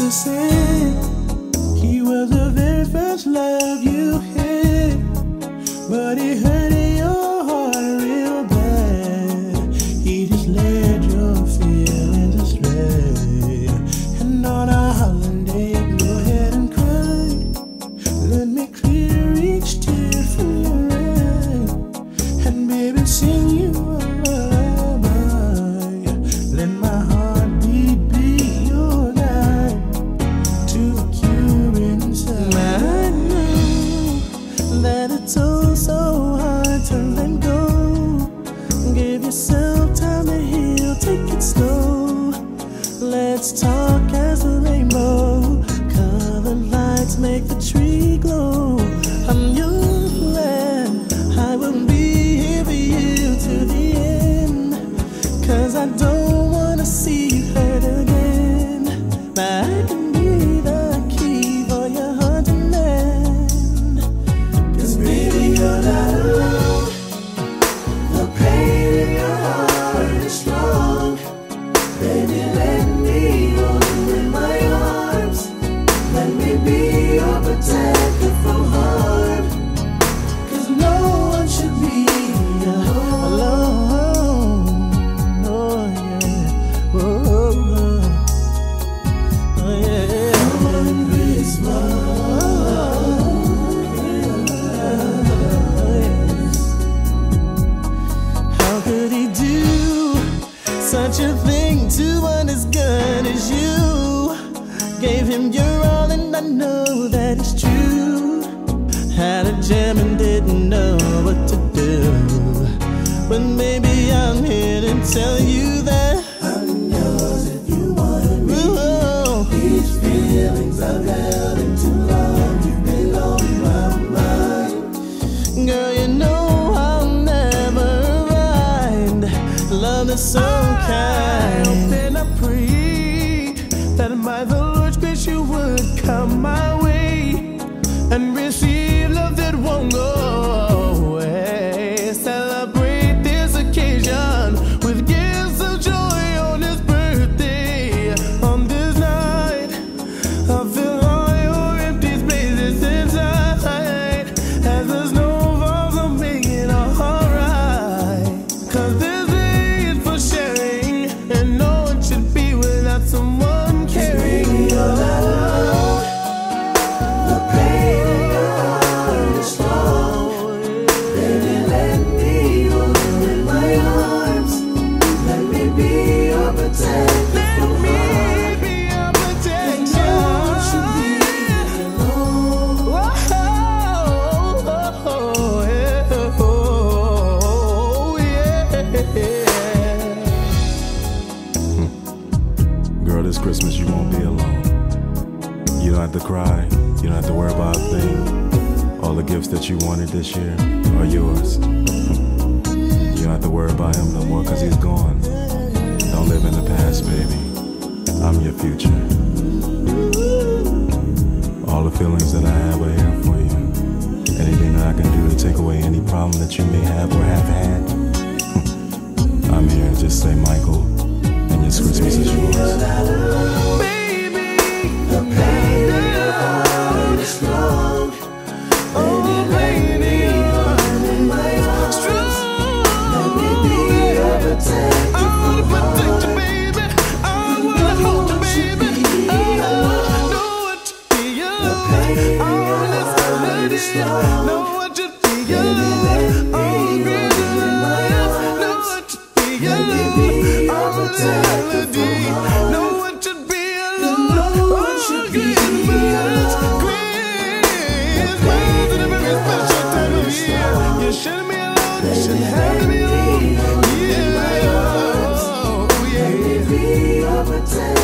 So sad. He was the very first love you had, but he hurt Let's talk such a thing to one as good as you? Gave him your all, and I know that it's true. Had a jam and didn't know what to do. But maybe I'm here to tell you Love is so kind. And I that my the Lord's grace you would come my Christmas you won't be alone. You don't have to cry. You don't have to worry about a thing. All the gifts that you wanted this year are yours. You don't have to worry about him no more because he's gone. Don't live in the past, baby. I'm your future. All the feelings that I have are here for you. Anything that I can do to take away any problem that you may have or have had. I'm here. Just say Michael, Christmas is. Baby, the pain heart is. Oh, baby, in my. Let me be your protector. I wanna you, baby. I wanna. Oh, melody. Know you feel. Oh, great shouldn't be alone. You shouldn't have to be alone. Yeah. Oh, yeah.